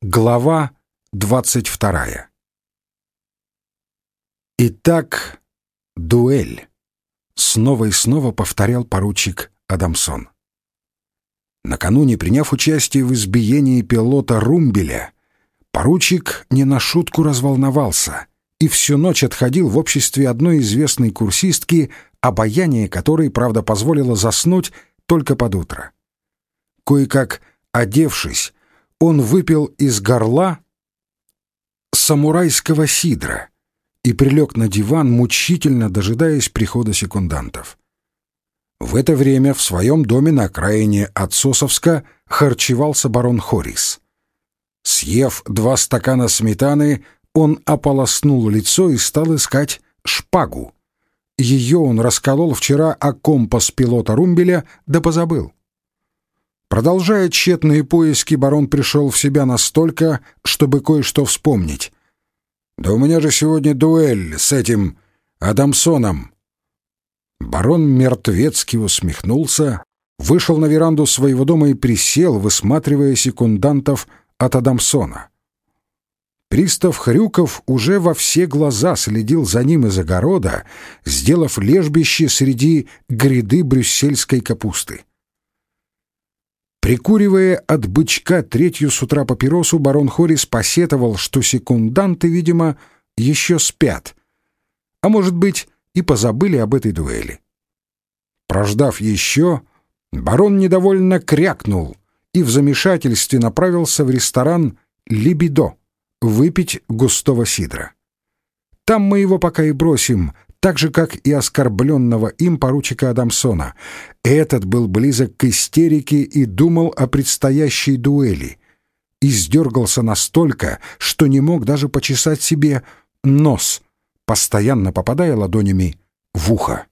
Глава двадцать вторая Итак, дуэль. Снова и снова повторял поручик Адамсон. Накануне, приняв участие в избиении пилота Румбеля, поручик не на шутку разволновался и всю ночь отходил в обществе одной известной курсистки, обаяние которой, правда, позволило заснуть только под утро. Кое-как одевшись, он выпил из горла самурайского сидра и прилег на диван, мучительно дожидаясь прихода секундантов. В это время в своем доме на окраине Отсосовска харчевался барон Хорис. Съев два стакана сметаны, он ополоснул лицо и стал искать шпагу. Ее он расколол вчера о компас пилота Румбеля, да позабыл. Продолжая тщетные поиски, барон пришел в себя настолько, чтобы кое-что вспомнить. «Да у меня же сегодня дуэль с этим Адамсоном». Барон мертвецки усмехнулся, вышел на веранду своего дома и присел, высматривая секундантов от Адамсона. Пристав Хрюков уже во все глаза следил за ним из огорода, сделав лежбище среди гряды брюссельской капусты. Прикуривая от бычка третью с утра папиросу, барон Хорис посетовал, что секунданты, видимо, еще спят. А может быть, и позабыли об этой дуэли. Прождав еще, барон недовольно крякнул и в замешательстве направился в ресторан «Либидо» выпить густого сидра. Там мы его пока и бросим, так же, как и оскорбленного им поручика Адамсона. Этот был близок к истерике и думал о предстоящей дуэли. Издергался настолько, что не мог даже почесать себе нос, постоянно попадая ладонями в ухо.